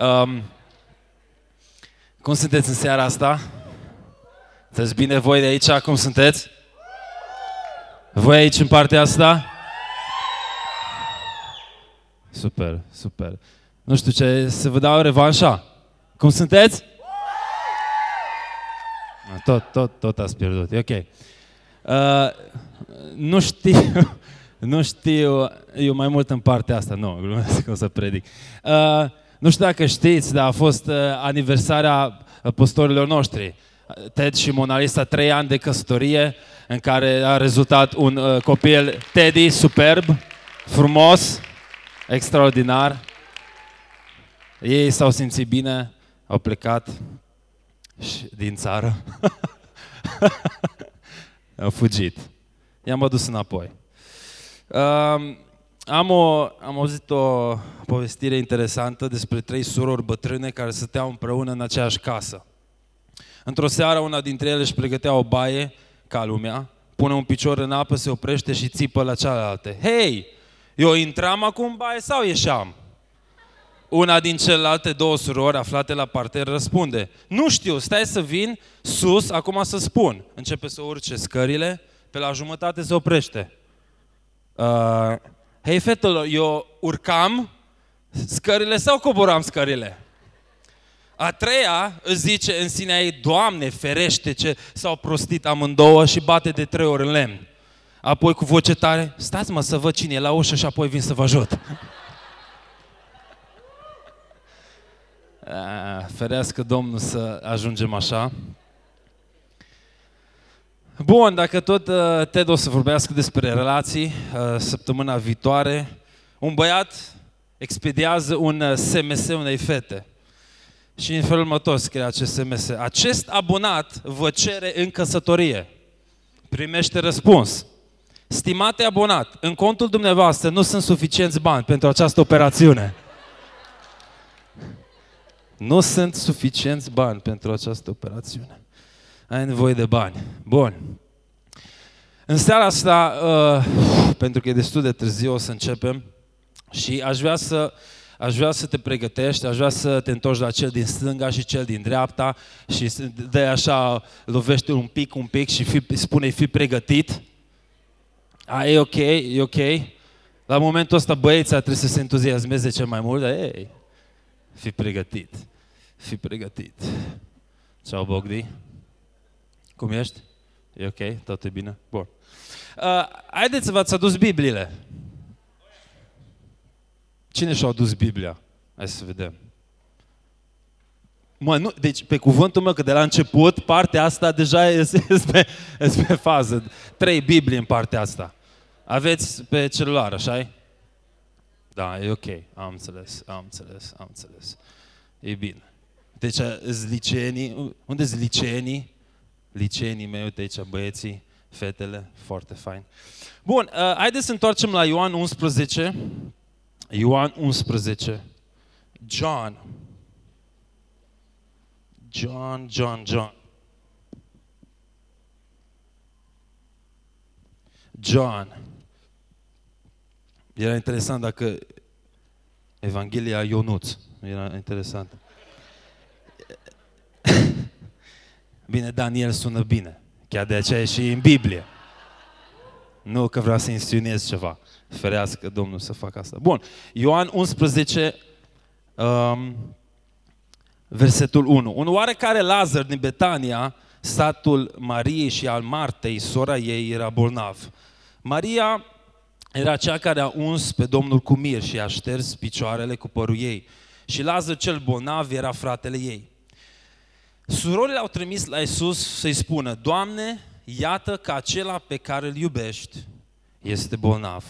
Um, cum sunteți în seara asta? Sunteți bine voi de aici? Cum sunteți? Voi aici în partea asta? Super, super. Nu știu ce, să vă dau revanșa. Cum sunteți? Tot, tot, tot ați pierdut. E ok. Uh, nu știu, nu știu, eu mai mult în partea asta, nu, glumesc o să predic. Uh, nu știu dacă știți, dar a fost uh, aniversarea păstorilor noștri. Ted și Mona Lisa, trei ani de căsătorie, în care a rezultat un uh, copil Teddy superb, frumos, extraordinar. Ei s-au simțit bine, au plecat și din țară. au fugit. I-am adus înapoi. Uh, am, o, am auzit o povestire interesantă despre trei surori bătrâne care stăteau împreună în aceeași casă. Într-o seară, una dintre ele își pregătea o baie, ca lumea, pune un picior în apă, se oprește și țipă la cealaltă. Hei, eu intram acum în baie sau ieșeam? Una din celelalte două surori aflate la parter răspunde, nu știu, stai să vin sus, acum să spun. Începe să urce scările, pe la jumătate se oprește. Uh, Hei, fetelor, eu urcam scările sau coboram scările? A treia îți zice în sinea ei, Doamne, ferește ce s-au prostit amândouă și bate de trei ori în lemn. Apoi cu voce tare, stați mă să văd cine e la ușă și apoi vin să vă ajut. Ferească Domnul să ajungem așa. Bun, dacă tot uh, Ted o să vorbească despre relații uh, săptămâna viitoare, un băiat expediază un SMS uh, unei fete. Și în felul următor scrie acest SMS. Acest abonat vă cere în căsătorie. Primește răspuns. Stimate abonat, în contul dumneavoastră nu sunt suficienți bani pentru această operațiune. Nu sunt suficienți bani pentru această operațiune ai nevoie de bani. Bun. În seara asta, uh, pentru că e destul de târziu, o să începem și aș vrea să aș vrea să te pregătești, aș vrea să te întorci la cel din stânga și cel din dreapta și de așa lovește un pic, un pic și fi, spune fi pregătit. A, e ok, e ok. La momentul ăsta băieții trebuie să se entuziasmeze cel mai mult, dar ei, fi pregătit, fi pregătit. Ciao, Bogdi. Cum ești? E ok? Tot e bine? Bun. Uh, haideți să v-ați adus Bibliile. Cine și-a adus Biblia? Hai să vedem. Mă, nu, deci pe cuvântul meu că de la început partea asta deja este, este, pe, este pe fază. Trei Biblii în partea asta. Aveți pe celular, așa Da, e ok. Am înțeles, am înțeles, am înțeles. E bine. Deci, liceenii, unde sunt liceenii? liceenii mei, uite aici băieții, fetele, foarte fain. Bun, uh, haideți să întoarcem la Ioan 11. Ioan 11. John. John, John, John. John. Era interesant dacă Evanghelia Ionuț. Era interesant. Bine, Daniel sună bine. Chiar de aceea e și în Biblie. Nu că vreau să insinuez ceva. Ferească Domnul să facă asta. Bun. Ioan 11, um, versetul 1. Un oarecare Lazar din Betania, satul Mariei și al Martei, sora ei, era bolnav. Maria era cea care a uns pe Domnul cu mir și a șters picioarele cu părul ei. Și Lazar cel bolnav era fratele ei. Surorile au trimis la Isus să-i spună, Doamne, iată că acela pe care îl iubești este bolnav.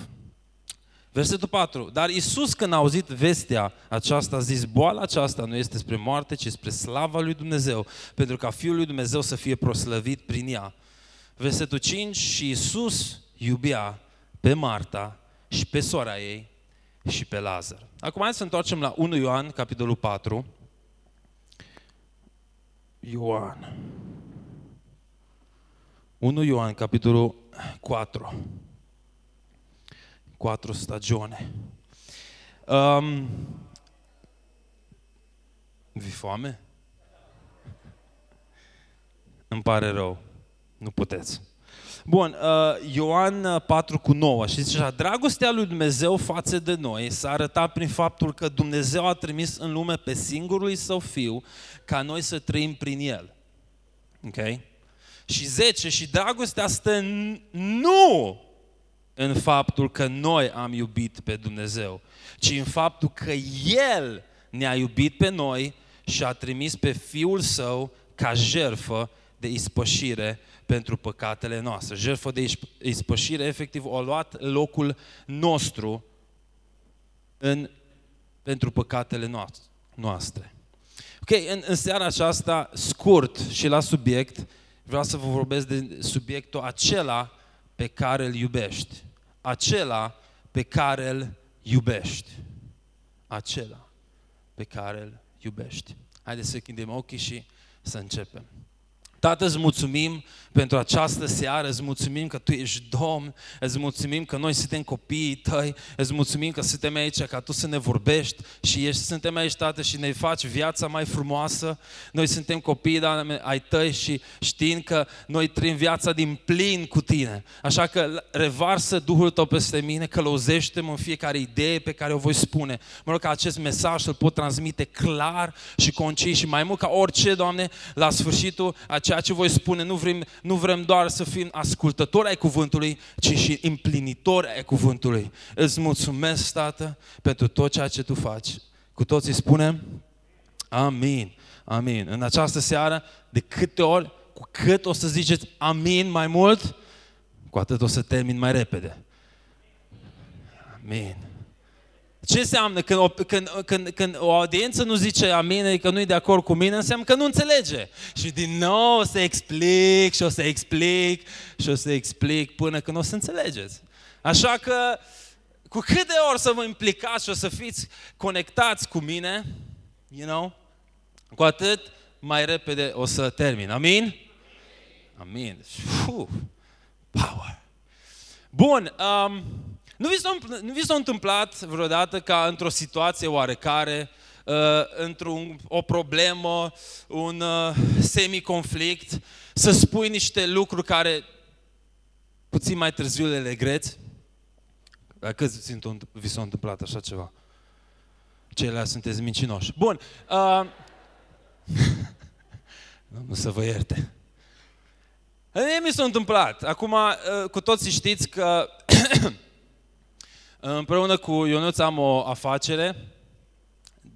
Versetul 4. Dar Isus când a auzit vestea aceasta a zis, boala aceasta nu este spre moarte, ci spre slava lui Dumnezeu, pentru ca Fiul lui Dumnezeu să fie proslăvit prin ea. Versetul 5. Și Isus iubea pe Marta și pe sora ei și pe Lazar. Acum hai să întoarcem la 1 Ioan, capitolul 4. Ioan. 1 Ioan, capitolul 4. 4 stagione. Um, Vi foame? Îmi pare rău. Nu puteți. Bun, uh, Ioan 4 uh, cu 9 și zice așa, dragostea lui Dumnezeu față de noi s-a arătat prin faptul că Dumnezeu a trimis în lume pe singurul său fiu ca noi să trăim prin el. Ok? Și 10, și dragostea stă nu în faptul că noi am iubit pe Dumnezeu, ci în faptul că El ne-a iubit pe noi și a trimis pe Fiul Său ca jerfă de ispășire pentru păcatele noastre. Jertfă de ispășire, efectiv, a luat locul nostru în, pentru păcatele noastre. Ok, în, în seara aceasta, scurt și la subiect, vreau să vă vorbesc de subiectul acela pe care îl iubești. Acela pe care îl iubești. Acela pe care îl iubești. Haideți să chindem ochii și să începem. Tată, îți mulțumim pentru această seară, îți mulțumim că Tu ești Domn, îți mulțumim că noi suntem copiii Tăi, îți mulțumim că suntem aici ca Tu să ne vorbești și ești, suntem aici, Tată, și ne faci viața mai frumoasă. Noi suntem copii ai Tăi și știm că noi trăim viața din plin cu Tine. Așa că revarsă Duhul Tău peste mine, călăuzește-mă în fiecare idee pe care o voi spune. Mă rog ca acest mesaj să-l pot transmite clar și concis și mai mult ca orice, Doamne, la sfârșitul acestui ceea ce voi spune, nu vrem, nu vrem doar să fim ascultători ai cuvântului, ci și împlinitori ai cuvântului. Îți mulțumesc, Tată, pentru tot ceea ce Tu faci. Cu toții spunem, Amin. Amin. În această seară, de câte ori, cu cât o să ziceți amin mai mult, cu atât o să termin mai repede. Amin. Ce înseamnă când o, când, când, când o audiență nu zice amin, că nu e de acord cu mine, înseamnă că nu înțelege. Și din nou o să explic și o să explic și o să explic până când o să înțelegeți. Așa că cu cât de ori să vă implicați și o să fiți conectați cu mine, you know, cu atât mai repede o să termin. Amin? Amin. Uf, power. Bun, um, nu vi, s-a, nu vi s-a întâmplat vreodată ca într-o situație oarecare, uh, într-o problemă, un uh, semiconflict, să spui niște lucruri care puțin mai târziu le regreți? Dacă vi s-a întâmplat așa ceva? Ceilalți sunteți mincinoși. Bun. Uh, nu să vă ierte. Mie mi s-a întâmplat. Acum, uh, cu toții știți că Împreună cu Ionuț am o afacere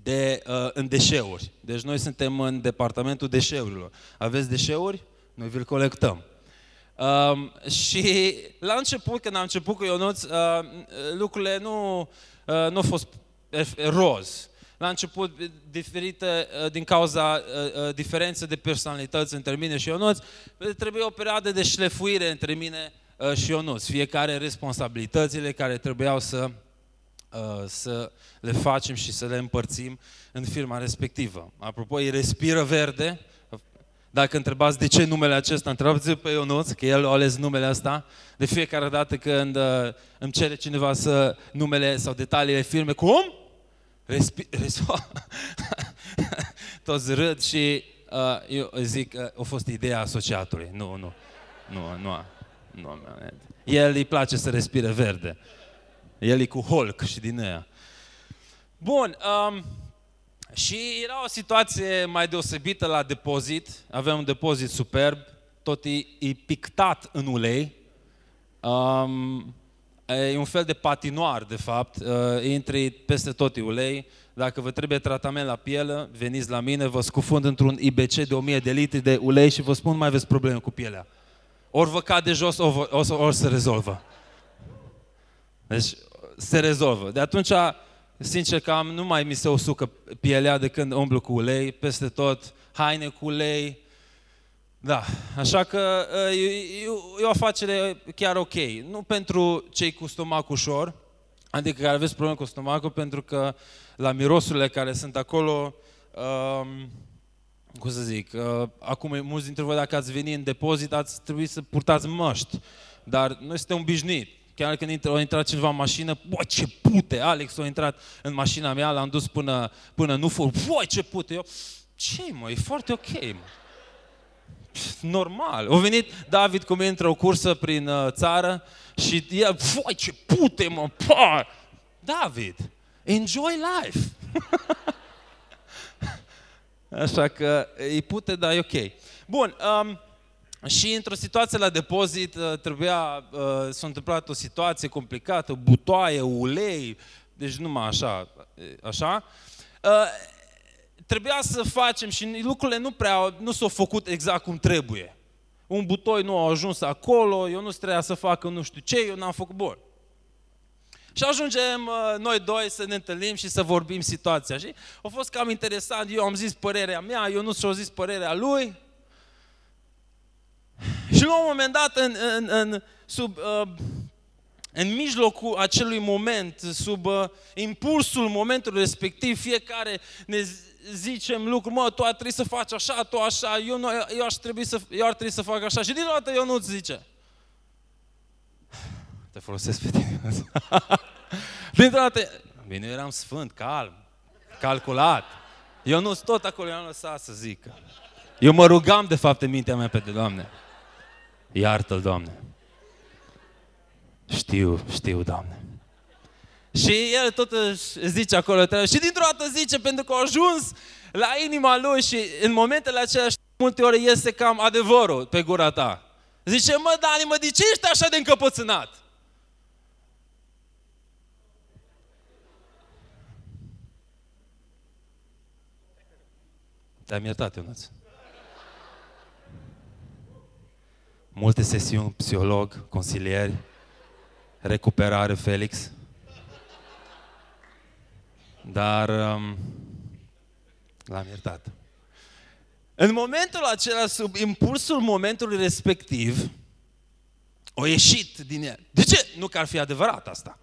de, uh, în deșeuri. Deci noi suntem în departamentul deșeurilor. Aveți deșeuri? Noi vi-l colectăm. Um, și la început, când am început cu Ionuț, uh, lucrurile nu, uh, nu au fost roz. La început, diferite, uh, din cauza uh, uh, diferențe de personalități între mine și Ionuț, trebuie o perioadă de șlefuire între mine Uh, și Ionuț, fiecare responsabilitățile care trebuiau să, uh, să le facem și să le împărțim în firma respectivă. Apropo, îi respiră verde, dacă întrebați de ce numele acesta, întrebați pe Ionuț, că el a ales numele ăsta. De fiecare dată când uh, îmi cere cineva să numele sau detaliile firme, cum? Respi- resp- Toți râd și uh, eu zic că uh, a fost ideea asociatului. Nu, nu, nu, nu. Nu, el îi place să respire verde. El e cu Hulk și din ea. Bun, um, și era o situație mai deosebită la depozit. Aveam un depozit superb, tot e, e pictat în ulei. Um, e un fel de patinoar, de fapt. Uh, intri peste tot e ulei. Dacă vă trebuie tratament la piele, veniți la mine, vă scufund într-un IBC de 1000 de litri de ulei și vă spun mai aveți probleme cu pielea ori vă cade jos, ori, ori, ori se rezolvă. Deci se rezolvă. De atunci, sincer că am, nu mai mi se usucă pielea de când umblu cu ulei, peste tot, haine cu ulei. Da, așa că e, e, e o afacere chiar ok. Nu pentru cei cu stomac ușor, adică care aveți probleme cu stomacul, pentru că la mirosurile care sunt acolo, um, cum să zic, uh, acum mulți dintre voi dacă ați venit în depozit ați trebui să purtați măști, dar noi suntem obișnuit. Chiar când intră, a intrat cineva în mașină, bă, ce pute! Alex a intrat în mașina mea, l-am dus până, până nu fur. Bă, ce pute! Eu, ce mă, e foarte ok, mă. Normal. A venit David cum intră o cursă prin uh, țară și el, voi ce pute, mă, pa! David, enjoy life! Așa că e pute, dar e ok. Bun, um, și într-o situație la depozit uh, trebuia, uh, s-a întâmplat o situație complicată, butoaie, ulei, deci numai așa, așa. Uh, trebuia să facem și lucrurile nu prea, nu s-au făcut exact cum trebuie. Un butoi nu a ajuns acolo, eu nu trebuia să facă nu știu ce, eu n-am făcut bun. Și ajungem noi doi să ne întâlnim și să vorbim situația. Și a fost cam interesant, eu am zis părerea mea, eu nu și-a zis părerea lui. Și la un moment dat, în, în, în, sub, uh, în mijlocul acelui moment, sub uh, impulsul momentului respectiv, fiecare ne zicem lucruri, mă, tu ar trebui să faci așa, tu așa, eu, nu, eu, aș trebui să, eu ar trebui să fac așa. Și din dată eu nu-ți zice. Te folosesc pe tine. Dintr-o dată, bine, eu eram sfânt, calm, calculat. Eu nu sunt tot acolo, eu am lăsat să zic. Eu mă rugam, de fapt, în mintea mea pe de Doamne. Iartă-l, Doamne. Știu, știu, Doamne. Și el tot își zice acolo, și dintr-o dată zice, pentru că a ajuns la inima lui și în momentele acelea multe ori iese cam adevărul pe gura ta. Zice, mă, Dani, mă, de ce ești așa de încăpățânat? Te-am iertat, Ionuț. multe sesiuni, psiholog, consilieri, recuperare, Felix. Dar um, l-am iertat. În momentul acela, sub impulsul momentului respectiv, o ieșit din el. De ce? Nu că ar fi adevărat asta.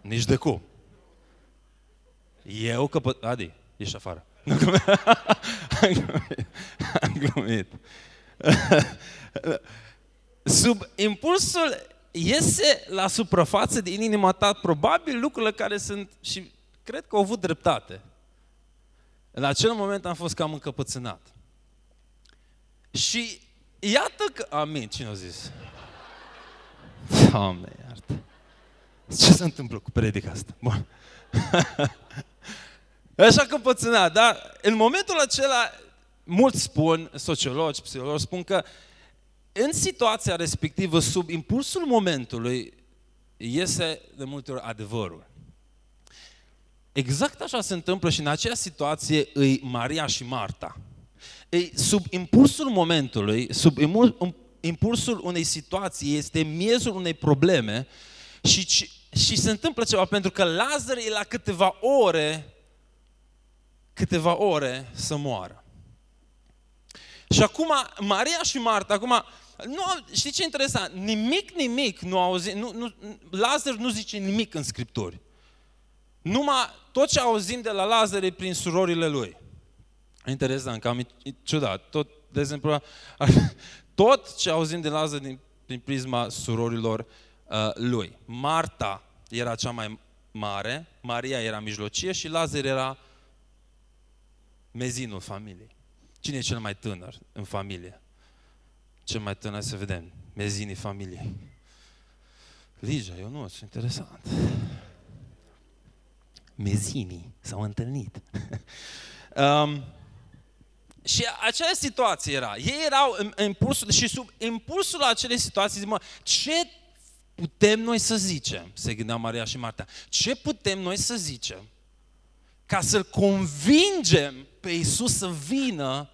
Nici de cum. Eu că... Adi, ești afară. Am glumit. Am glumit. Sub impulsul iese la suprafață din inima ta probabil lucrurile care sunt și cred că au avut dreptate. În acel moment am fost cam încăpățânat. Și iată că... Amin, cine a zis? Doamne, iartă. Ce se întâmplă cu predica asta? Bun. Așa încăpățânat, dar în momentul acela mulți spun, sociologi, psihologi, spun că în situația respectivă, sub impulsul momentului, iese de multe ori adevărul. Exact așa se întâmplă și în acea situație îi Maria și Marta. Ei, sub impulsul momentului, sub impulsul unei situații, este miezul unei probleme și, și se întâmplă ceva, pentru că Lazar e la câteva ore, câteva ore să moară. Și acum, Maria și Marta, acum, nu, știi ce interesant? Nimic, nimic nu auzi, nu, nu, Lazar nu zice nimic în Scripturi. Numai tot ce auzim de la Lazar e prin surorile lui. Interesant, cam ciudat. Tot, de exemplu, tot ce auzim de Lazar din, prin prisma surorilor uh, lui. Marta era cea mai mare, Maria era mijlocie și Lazar era mezinul familiei. Cine e cel mai tânăr în familie? Cel mai tânăr, să vedem, mezinii familiei. Ligia, eu nu, sunt interesant. Mezinii s-au întâlnit. um, și acea situație era. Ei erau în, în impulsul, și sub impulsul acelei situații, zic, mă, ce putem noi să zicem? Se gândea Maria și Marta. Ce putem noi să zicem ca să-L convingem pe Iisus să vină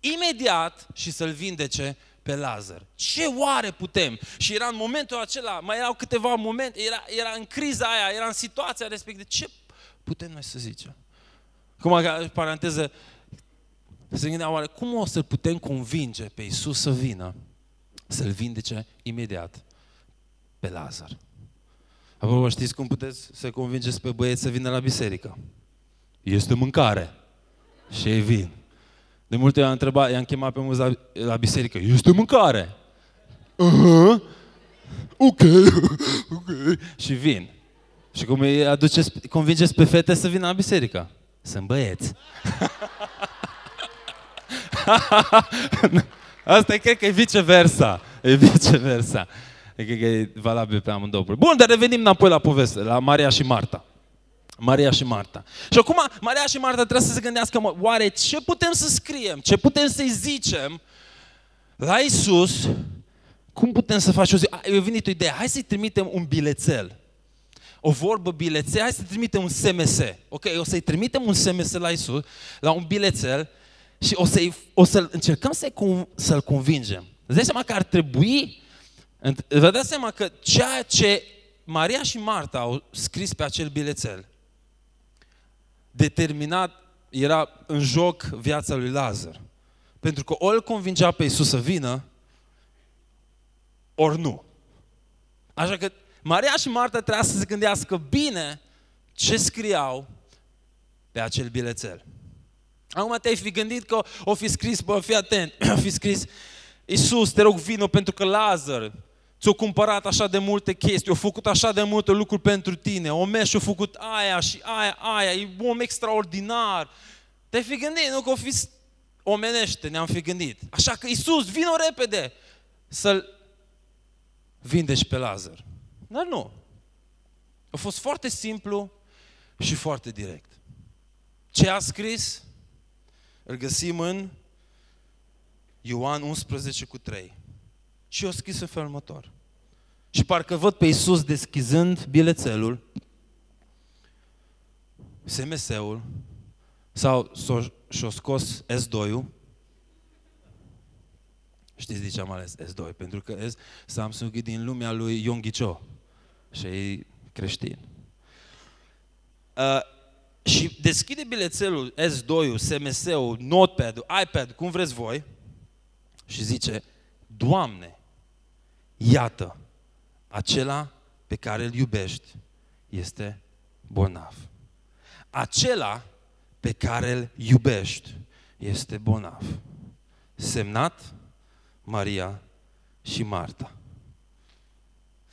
imediat și să-L vindece pe Lazar. Ce oare putem? Și era în momentul acela, mai erau câteva momente, era, era în criza aia, era în situația respectivă. Ce putem noi să zicem? Cum, paranteză, se gândea oare, cum o să putem convinge pe Iisus să vină, să-L vindece imediat pe Lazar? Apoi știți cum puteți să convingeți pe băieți să vină la biserică? Este mâncare. Și ei vin. De multe ori am întrebat, i-am chemat pe mulți la, la biserică, este mâncare? Uh-huh. ok, ok, și vin. Și cum îi aduceți, convingeți pe fete să vină la biserică? Sunt băieți. Asta e, cred că e viceversa. E viceversa. E, cred că e valabil pe amândouă. Bun, dar revenim înapoi la poveste, la Maria și Marta. Maria și Marta. Și acum Maria și Marta trebuie să se gândească, mă, oare ce putem să scriem, ce putem să-i zicem la Isus, cum putem să facem o zi? Eu venit o idee, hai să-i trimitem un bilețel. O vorbă bilețel, hai să-i trimitem un SMS. Ok, o să-i trimitem un SMS la Isus, la un bilețel și o, să-i, o să încercăm să-i, să-l convingem. Îți dai seama că ar trebui, vă dați seama că ceea ce Maria și Marta au scris pe acel bilețel, determinat, era în joc viața lui Lazar. Pentru că ori îl convingea pe Iisus să vină, ori nu. Așa că Maria și Marta trebuia să se gândească bine ce scriau pe acel bilețel. Acum te-ai fi gândit că o fi scris, bă, fii atent, o fi scris, Iisus, te rog, vină pentru că Lazar ți-a cumpărat așa de multe chestii, a făcut așa de multe lucruri pentru tine, Omeș a făcut aia și aia, aia, e un om extraordinar. Te-ai fi gândit, nu că o fi omenește, ne-am fi gândit. Așa că Iisus, vină repede să-l vindeci pe Lazar. Dar nu. A fost foarte simplu și foarte direct. Ce a scris? Îl găsim în Ioan 11 cu 3. Și o scris în felul următor. Și parcă văd pe Iisus deschizând bilețelul, SMS-ul, sau și-o scos S2-ul. Știți de ce am ales S2? Pentru că Samsung e din lumea lui Ion Ghicio și e creștin. Uh, și deschide bilețelul S2-ul, SMS-ul, Notepad-ul, iPad, cum vreți voi, și zice, Doamne, iată, acela pe care îl iubești este bolnav. Acela pe care îl iubești este bolnav. Semnat Maria și Marta.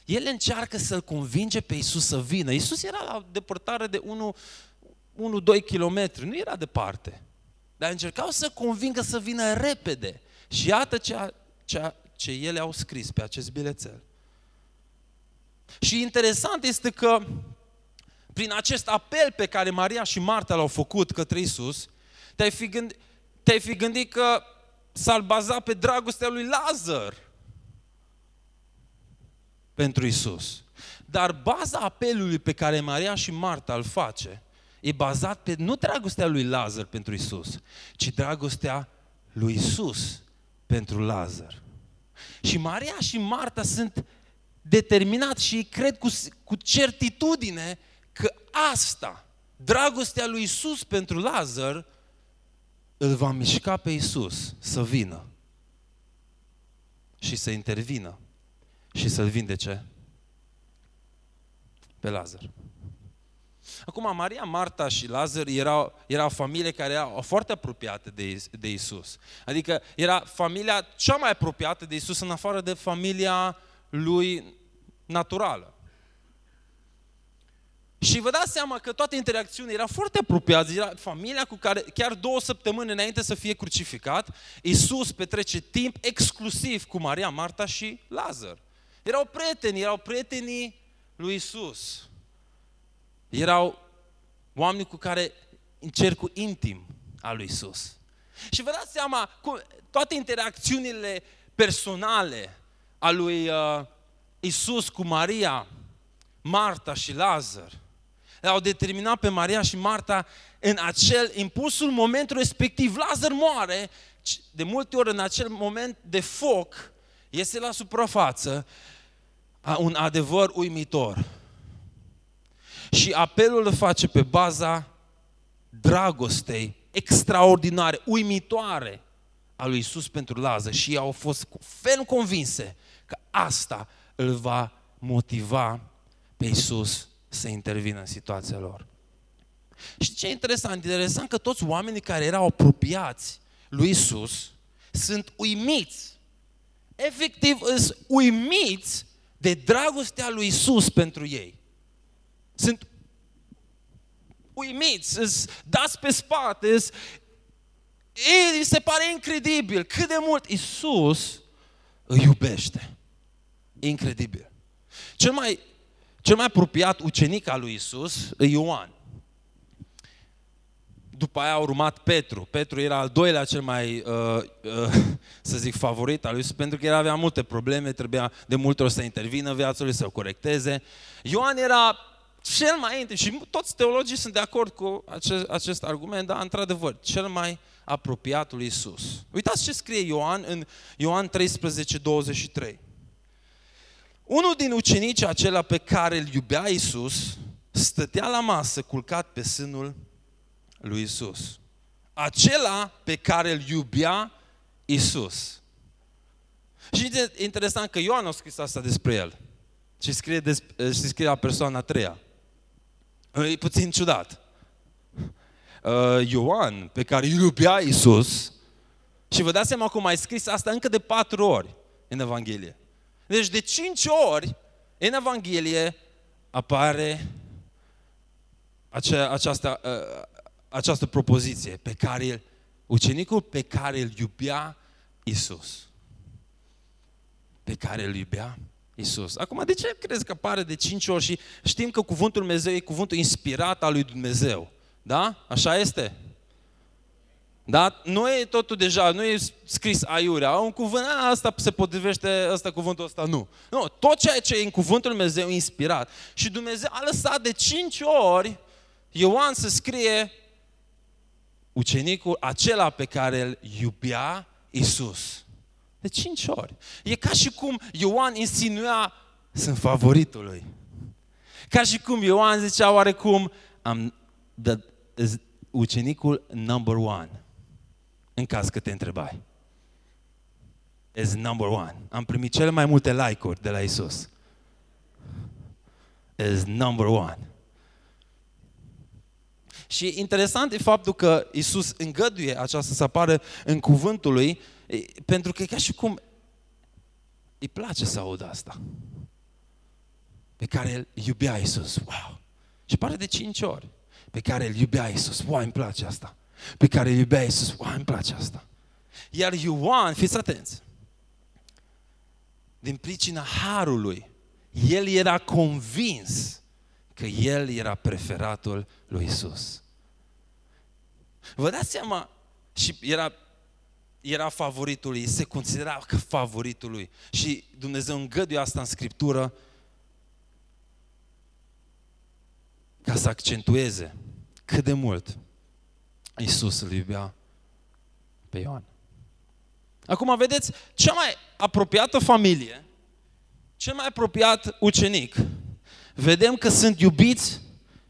El încearcă să-l convinge pe Isus să vină. Isus era la depărtare de 1-2 km, nu era departe. Dar încercau să convingă să vină repede. Și iată ceea, ceea ce ele au scris pe acest bilețel. Și interesant este că prin acest apel pe care Maria și Marta l-au făcut către Isus, te-ai fi gândit, te-ai fi gândit că s-ar baza pe dragostea lui Lazar pentru Isus. Dar baza apelului pe care Maria și Marta îl face e bazat pe nu dragostea lui Lazar pentru Isus, ci dragostea lui Isus pentru Lazar. Și Maria și Marta sunt determinat și cred cu, cu certitudine că asta, dragostea lui Isus pentru Lazar, îl va mișca pe Isus să vină și să intervină și să-l vindece pe Lazar. Acum, Maria, Marta și Lazar erau, era o familie care era foarte apropiată de, de Isus. Adică era familia cea mai apropiată de Isus în afară de familia lui naturală. Și vă dați seama că toate interacțiunile erau foarte apropiate, era familia cu care chiar două săptămâni înainte să fie crucificat, Iisus petrece timp exclusiv cu Maria, Marta și Lazar. Erau prieteni, erau prietenii lui Iisus. Erau oameni cu care în cercul intim al lui Iisus. Și vă dați seama, cu toate interacțiunile personale a lui uh, Iisus cu Maria, Marta și Lazar, au determinat pe Maria și Marta în acel impulsul momentul respectiv. Lazar moare, de multe ori în acel moment de foc, iese la suprafață un adevăr uimitor. Și apelul îl face pe baza dragostei extraordinare, uimitoare a lui Isus pentru Lazar și au fost fel convinse că asta îl va motiva pe Isus să intervină în situația lor. Și ce e interesant? Interesant că toți oamenii care erau apropiați lui Isus sunt uimiți. Efectiv, sunt uimiți de dragostea lui Isus pentru ei. Sunt uimiți, îți dați pe spate, îți, ei, se pare incredibil cât de mult Isus îi iubește. Incredibil. Cel mai, cel mai apropiat ucenic al lui Isus e Ioan. După aia a urmat Petru. Petru era al doilea cel mai, uh, uh, să zic, favorit al lui Isus, pentru că el avea multe probleme, trebuia de multe ori să intervină viața lui, să o corecteze. Ioan era cel mai intim, și toți teologii sunt de acord cu acest, acest argument, dar într-adevăr, cel mai apropiat lui Isus. Uitați ce scrie Ioan în Ioan 13, 23. Unul din ucenicii acela pe care îl iubea Isus, stătea la masă culcat pe sânul lui Isus. Acela pe care îl iubea Isus. Și e interesant că Ioan a scris asta despre el. Și scrie, despre, și scrie la persoana a treia. E puțin ciudat. Uh, Ioan, pe care îl iubea Isus, și vă dați seama cum ai scris asta încă de patru ori în Evanghelie. Deci de cinci ori în Evanghelie apare acea, această, uh, această propoziție pe care el, ucenicul pe care îl iubea Isus. Pe care îl iubea Isus. Acum, de ce crezi că apare de cinci ori și știm că cuvântul Dumnezeu e cuvântul inspirat al lui Dumnezeu? Da? Așa este? Da? Nu e totul deja, nu e scris aiurea. Un cuvânt, a, asta se potrivește, asta cuvântul ăsta nu. Nu, tot ceea ce e în cuvântul Dumnezeu e inspirat. Și Dumnezeu a lăsat de cinci ori Ioan să scrie ucenicul acela pe care îl iubea Isus. De cinci ori. E ca și cum Ioan insinuia, sunt favoritul lui. Ca și cum Ioan zicea oarecum, am the, ucenicul number one. În caz că te întrebai. Is number one. Am primit cele mai multe like-uri de la Isus. Is number one. Și interesant e faptul că Isus îngăduie aceasta să apară în cuvântul lui, pentru că e ca și cum îi place să audă asta. Pe care îl iubea Isus. Wow! Și pare de cinci ori. Pe care îl iubea Isus. Wow, îmi place asta. Pe care îl iubea Isus. Wow, îmi place asta. Iar Ioan, fiți atenți, din pricina harului, el era convins că el era preferatul lui Isus. Vă dați seama, și era, era favoritul lui, se considera că favoritul lui. Și Dumnezeu îngăduie asta în Scriptură ca să accentueze cât de mult Isus îl iubea pe Ioan. Acum vedeți, cea mai apropiată familie, cel mai apropiat ucenic, vedem că sunt iubiți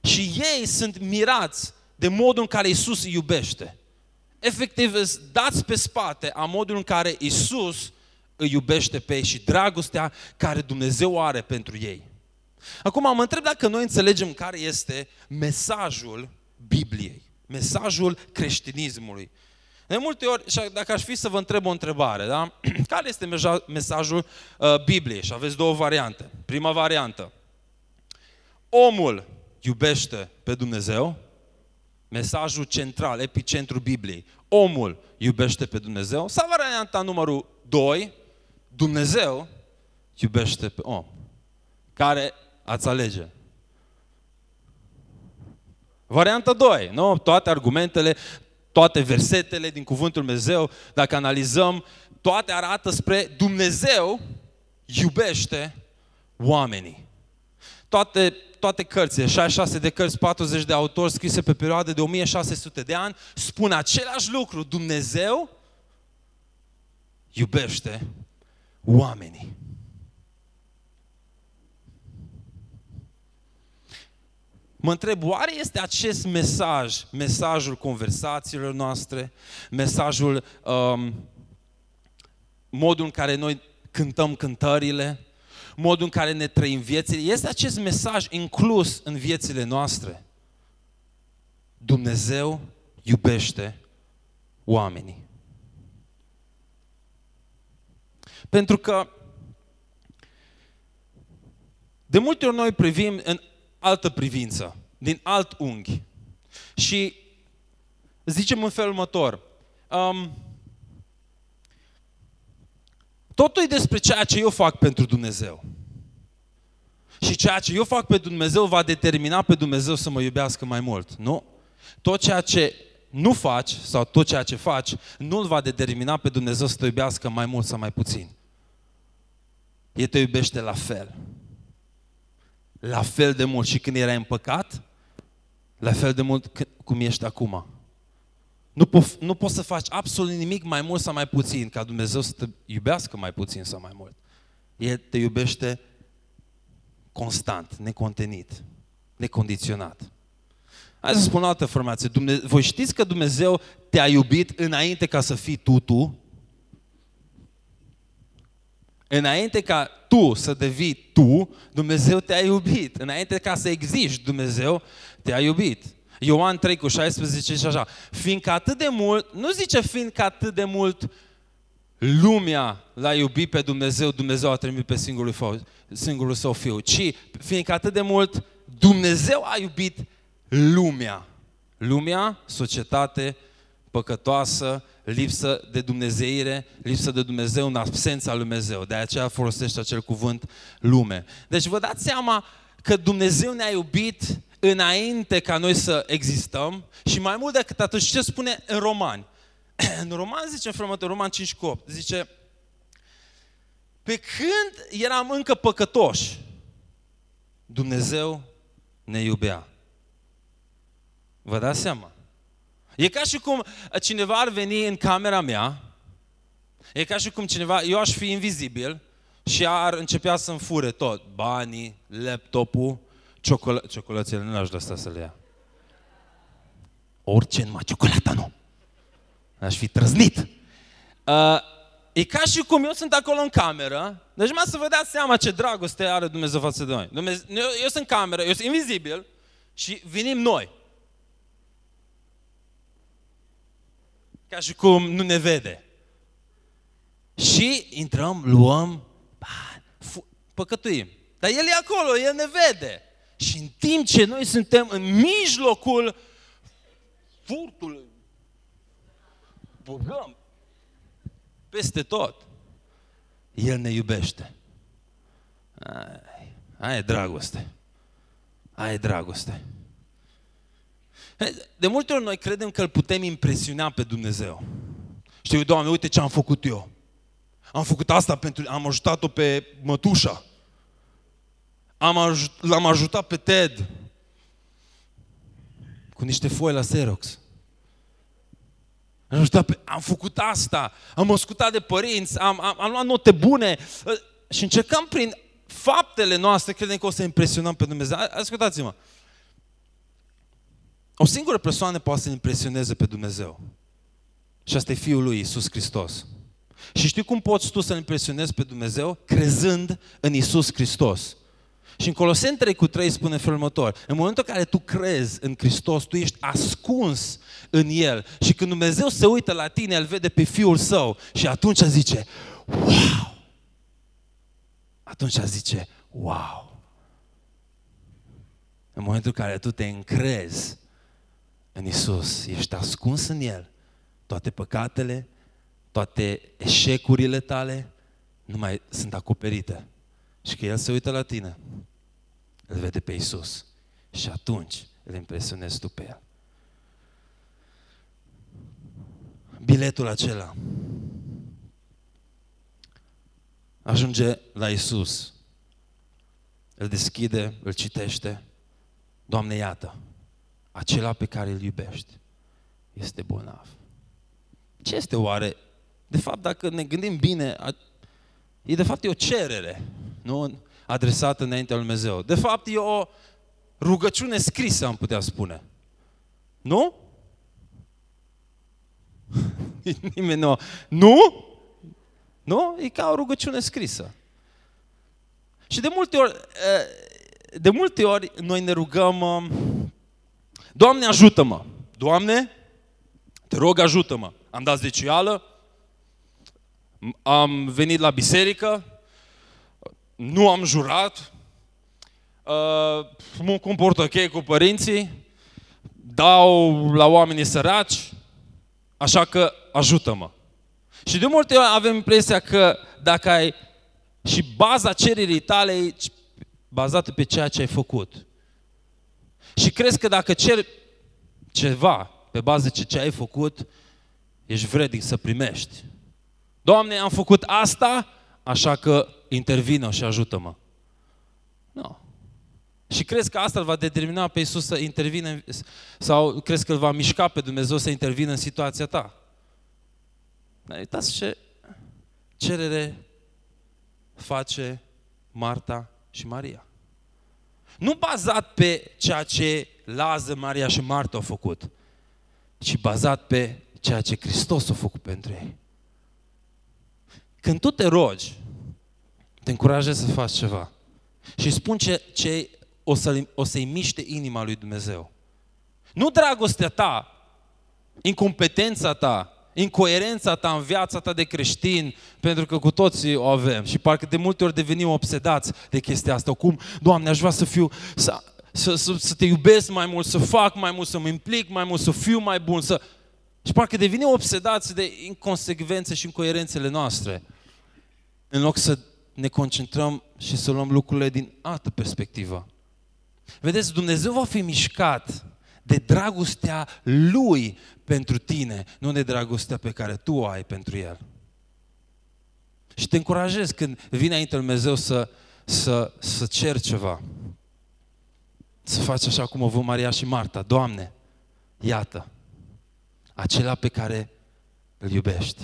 și ei sunt mirați de modul în care Isus îi iubește. Efectiv, îți dați pe spate a modul în care Isus îi iubește pe ei și dragostea care Dumnezeu are pentru ei. Acum mă întreb dacă noi înțelegem care este mesajul Bibliei, mesajul creștinismului. De multe ori, și dacă aș fi să vă întreb o întrebare, da? care este mesajul uh, Bibliei? Și aveți două variante. Prima variantă, omul iubește pe Dumnezeu, mesajul central, epicentru Bibliei. Omul iubește pe Dumnezeu. Sau varianta numărul 2, Dumnezeu iubește pe om. Care ați alege? Varianta 2, nu? Toate argumentele, toate versetele din Cuvântul Dumnezeu, dacă analizăm, toate arată spre Dumnezeu iubește oamenii. Toate toate cărțile, 66 de cărți, 40 de autori scrise pe perioade de 1600 de ani, spun același lucru. Dumnezeu iubește oamenii. Mă întreb, oare este acest mesaj, mesajul conversațiilor noastre, mesajul, um, modul în care noi cântăm cântările, modul în care ne trăim viețile, este acest mesaj inclus în viețile noastre. Dumnezeu iubește oamenii. Pentru că De multe ori noi privim în altă privință, din alt unghi. Și zicem în felul următor. Um, totul e despre ceea ce eu fac pentru Dumnezeu. Și ceea ce eu fac pe Dumnezeu va determina pe Dumnezeu să mă iubească mai mult. Nu? Tot ceea ce nu faci sau tot ceea ce faci nu îl va determina pe Dumnezeu să te iubească mai mult sau mai puțin. El te iubește la fel. La fel de mult și când erai în păcat, la fel de mult cum ești acum. Nu, po- nu poți să faci absolut nimic mai mult sau mai puțin ca Dumnezeu să te iubească mai puțin sau mai mult. El te iubește constant, necontenit, necondiționat. Hai să spun o altă informație. Dumne- voi știți că Dumnezeu te-a iubit înainte ca să fii tu, tu? Înainte ca tu să devii tu, Dumnezeu te-a iubit. Înainte ca să existi, Dumnezeu te-a iubit. Ioan 3 cu 16 și așa. Fiindcă atât de mult, nu zice fiindcă atât de mult lumea l-a iubit pe Dumnezeu, Dumnezeu a trimis pe singurul, fiu, singurul său fiu, ci fiindcă atât de mult Dumnezeu a iubit lumea. Lumea, societate păcătoasă, lipsă de dumnezeire, lipsă de Dumnezeu în absența lui Dumnezeu. De aceea folosește acel cuvânt lume. Deci vă dați seama că Dumnezeu ne-a iubit înainte ca noi să existăm și mai mult decât atât, ce spune în Romani? în Roman zice în frumător, Roman 5 cu 8, zice, pe când eram încă păcătoși, Dumnezeu ne iubea. Vă dați seama? E ca și cum cineva ar veni în camera mea, e ca și cum cineva, eu aș fi invizibil și ar începea să-mi fure tot. Banii, laptopul, ciocolă, ciocolățele, nu aș lăsa să le ia. Orice, numai ciocolata nu. Aș fi trăznit. Uh, e ca și cum eu sunt acolo în cameră, deci mai să vă dați seama ce dragoste are Dumnezeu față de noi. Dumnezeu, eu, eu sunt în cameră, eu sunt invizibil și vinim noi. Ca și cum nu ne vede. Și intrăm, luăm bani, păcătuim. Dar El e acolo, El ne vede. Și în timp ce noi suntem în mijlocul furtului, bugăm peste tot, El ne iubește. Ai, aia e dragoste. Aia e dragoste. De multe ori noi credem că îl putem impresiona pe Dumnezeu. Știu, Doamne, uite ce am făcut eu. Am făcut asta pentru, am ajutat-o pe mătușa. Am ajut, l-am ajutat pe Ted cu niște foi la Xerox. Am, ajutat pe, am făcut asta, am ascultat de părinți, am, am, am luat note bune și încercăm prin faptele noastre, credem că o să impresionăm pe Dumnezeu. Ascultați-mă, o singură persoană poate să impresioneze pe Dumnezeu. Și asta e Fiul lui Isus Hristos. Și știi cum poți tu să-L impresionezi pe Dumnezeu? Crezând în Isus Hristos. Și în Coloseni 3 cu 3 spune felul următor. În momentul în care tu crezi în Hristos, tu ești ascuns în El. Și când Dumnezeu se uită la tine, El vede pe Fiul Său. Și atunci zice, wow! Atunci zice, wow! În momentul în care tu te încrezi în Isus, ești ascuns în El. Toate păcatele, toate eșecurile tale nu mai sunt acoperite. Și că El se uită la tine, îl vede pe Isus. Și atunci îl impresionezi tu pe El. Biletul acela ajunge la Isus. Îl deschide, îl citește. Doamne, iată, acela pe care îl iubești este bolnav. Ce este oare? De fapt, dacă ne gândim bine, e de fapt e o cerere, nu adresată înaintea lui Dumnezeu. De fapt, e o rugăciune scrisă, am putea spune. Nu? Nimeni nu. Nu? Nu? E ca o rugăciune scrisă. Și de multe ori, de multe ori noi ne rugăm Doamne, ajută-mă! Doamne, te rog, ajută-mă! Am dat zecială, am venit la biserică, nu am jurat, uh, mă comport ok cu părinții, dau la oamenii săraci, așa că ajută-mă. Și de multe ori avem impresia că dacă ai și baza cererii tale e bazată pe ceea ce ai făcut. Și crezi că dacă cer ceva pe bază de ce ai făcut, ești vrednic să primești. Doamne, am făcut asta, așa că intervină și ajută-mă. Nu. No. Și crezi că asta îl va determina pe Iisus să intervină sau crezi că îl va mișca pe Dumnezeu să intervină în situația ta? Dar uitați ce cerere face Marta și Maria. Nu bazat pe ceea ce Lază, Maria și Marta au făcut, ci bazat pe ceea ce Hristos a făcut pentru ei. Când tu te rogi, te încurajezi să faci ceva și spun ce, ce o, să, o să-i miște inima lui Dumnezeu. Nu dragostea ta, incompetența ta, incoerența ta în viața ta de creștin, pentru că cu toții o avem. Și parcă de multe ori devenim obsedați de chestia asta. Cum, Doamne, aș vrea să fiu, să, să, să, să te iubesc mai mult, să fac mai mult, să mă implic mai mult, să fiu mai bun, să... Și parcă devenim obsedați de inconsecvențe și incoerențele noastre. În loc să ne concentrăm și să luăm lucrurile din altă perspectivă. Vedeți, Dumnezeu va fi mișcat de dragostea Lui pentru tine, nu de dragostea pe care tu o ai pentru El. Și te încurajez când vine înainte Dumnezeu să, să, să cer ceva. Să faci așa cum o văd Maria și Marta. Doamne, iată, acela pe care îl iubești.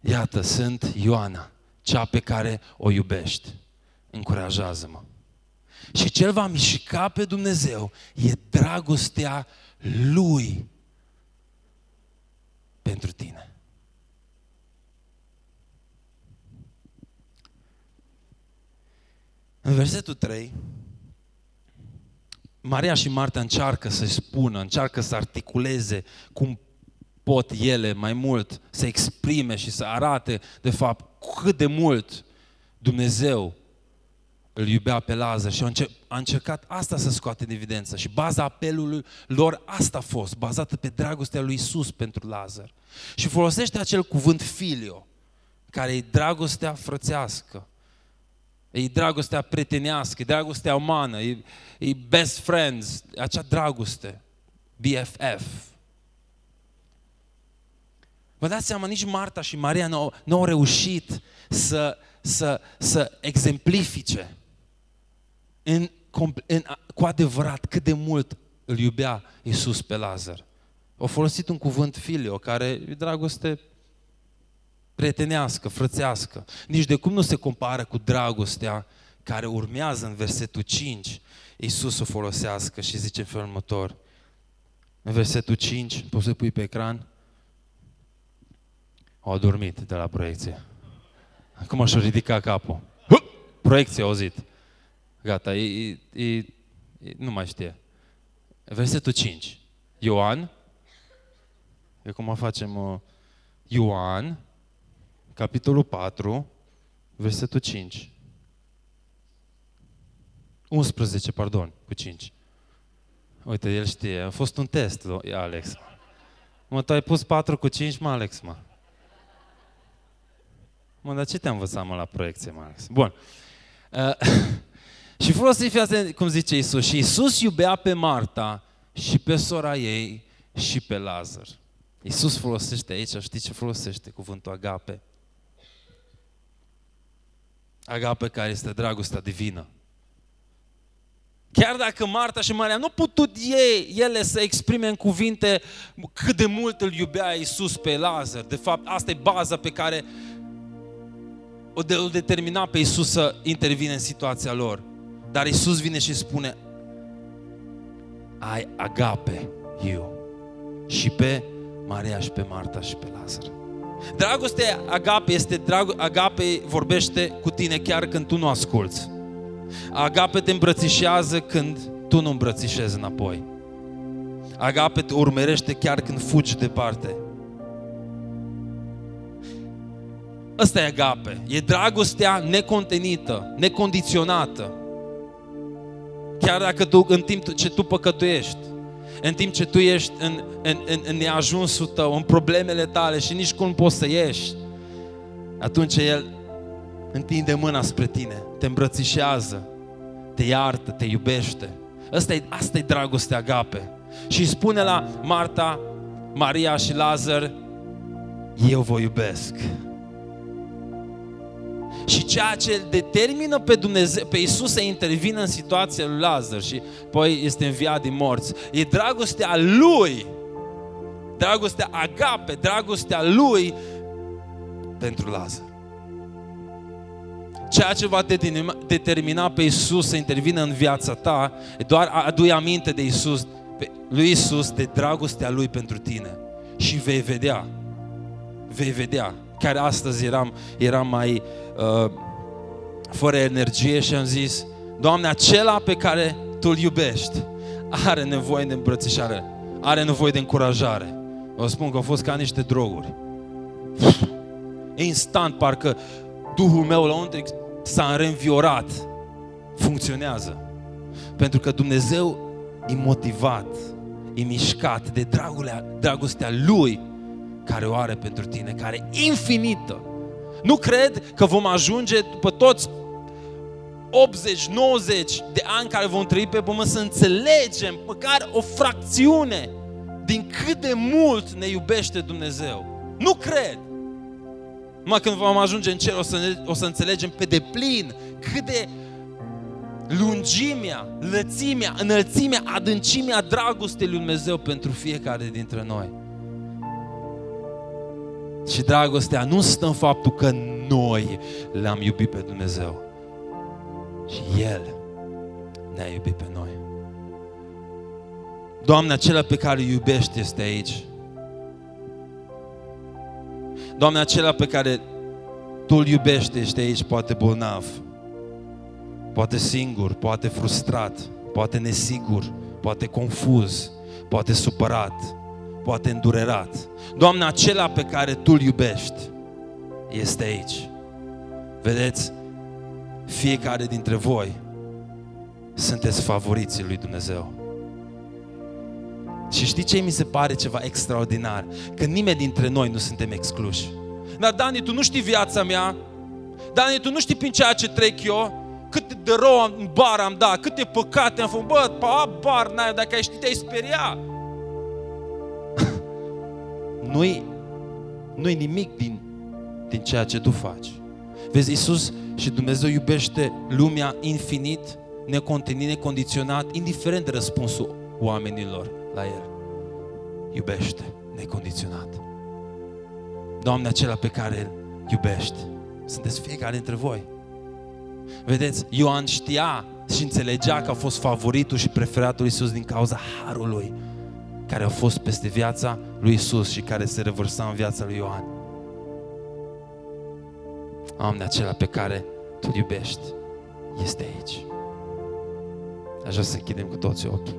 Iată, sunt Ioana, cea pe care o iubești. Încurajează-mă. Și cel va mișca pe Dumnezeu e dragostea Lui pentru tine. În versetul 3, Maria și Marta încearcă să-i spună, încearcă să articuleze cum pot ele mai mult să exprime și să arate, de fapt, cât de mult Dumnezeu îl iubea pe Lazar și a încercat asta să scoate în evidență. Și baza apelului lor asta a fost, bazată pe dragostea lui Isus pentru Lazar. Și folosește acel cuvânt filio, care e dragostea frățească, e dragostea pretenească, e dragostea umană, e, e best friends, acea dragoste, BFF. Vă dați seama, nici Marta și Maria nu, nu au reușit să, să, să exemplifice în, în, cu adevărat cât de mult îl iubea Iisus pe Lazar. Au folosit un cuvânt filio, care e dragoste prietenească, frățească. Nici de cum nu se compară cu dragostea care urmează în versetul 5. Iisus o folosească și zice în felul următor. În versetul 5, poți să pui pe ecran? Au adormit de la proiecție. Acum așa ridica capul. Proiecție auzit. Gata, e, e, e, nu mai știe. Versetul 5. Ioan. E cum facem uh, Ioan, capitolul 4, versetul 5. 11, pardon, cu 5. Uite, el știe. A fost un test, Alex. Mă, tu ai pus 4 cu 5, mă, Alex, mă. Mă, dar ce te-am învățat, mă, la proiecție, mă, Alex? Bun. Uh, Și frumos să cum zice Isus. Și Isus iubea pe Marta și pe sora ei și pe Lazar. Isus folosește aici, știi ce folosește cuvântul agape? Agape care este dragostea divină. Chiar dacă Marta și Maria nu putut ei, ele să exprime în cuvinte cât de mult îl iubea Isus pe Lazar. De fapt, asta e baza pe care o, de, o determina pe Isus să intervine în situația lor. Dar Isus vine și spune, ai agape eu și pe Maria și pe Marta și pe Lazar. Dragostea agape este, drag, agape vorbește cu tine chiar când tu nu asculți. Agape te îmbrățișează când tu nu îmbrățișezi înapoi. Agape te urmărește chiar când fugi departe. Ăsta e agape. E dragostea necontenită, necondiționată chiar dacă tu, în timp ce tu păcătuiești, în timp ce tu ești în, în, în, în neajunsul tău, în problemele tale și nici cum poți să ieși, atunci El întinde mâna spre tine, te îmbrățișează, te iartă, te iubește. Asta e, asta e dragostea agape. Și îi spune la Marta, Maria și Lazar, eu vă iubesc. Și ceea ce îl determină pe Dumnezeu, pe Isus să intervină în situația lui Lazar și apoi este înviat din morți, e dragostea lui, dragostea agape, dragostea lui pentru Lazar. Ceea ce va determina pe Isus să intervină în viața ta, doar adui aminte de Isus, lui Isus, de dragostea lui pentru tine. Și vei vedea, vei vedea. Chiar astăzi eram, eram mai uh, fără energie și am zis, Doamne, acela pe care Tu îl iubești are nevoie de îmbrățișare, are nevoie de încurajare. Vă spun că au fost ca niște droguri. Instant, parcă Duhul meu la untric s-a reînviorat. Funcționează. Pentru că Dumnezeu e motivat, e mișcat de dragulea, dragostea Lui care o are pentru tine, care e infinită. Nu cred că vom ajunge după toți 80, 90 de ani care vom trăi pe pământ să înțelegem măcar o fracțiune din cât de mult ne iubește Dumnezeu. Nu cred. Numai când vom ajunge în cer o să, ne, o să înțelegem pe deplin cât de lungimea, lățimea, înălțimea, adâncimea dragostei lui Dumnezeu pentru fiecare dintre noi. Și dragostea nu stă în faptul că noi l-am iubit pe Dumnezeu. Și El ne-a iubit pe noi. Doamne, acela pe care îl iubești este aici. Doamne, acela pe care Tu îl iubești este aici, poate bolnav, poate singur, poate frustrat, poate nesigur, poate confuz, poate supărat, poate îndurerat. Doamne, acela pe care Tu îl iubești este aici. Vedeți, fiecare dintre voi sunteți favoriții lui Dumnezeu. Și știi ce mi se pare ceva extraordinar? Că nimeni dintre noi nu suntem excluși. Dar Dani, tu nu știi viața mea? Dani, tu nu știi prin ceea ce trec eu? Cât de rău în bar am dat, câte păcate am făcut. Bă, bar n-ai, dacă ai ști, te-ai speria. Nu-i, nu-i nimic din, din ceea ce tu faci. Vezi, Iisus și Dumnezeu iubește lumea infinit, necontenit, necondiționat, indiferent de răspunsul oamenilor la El. Iubește necondiționat. Doamne, acela pe care îl iubești, sunteți fiecare dintre voi. Vedeți, Ioan știa și înțelegea că a fost favoritul și preferatul Iisus din cauza harului care a fost peste viața lui Isus și care se revărsa în viața lui Ioan. Doamne, acela pe care Tu iubești este aici. Aș vrea să închidem cu toți ochii.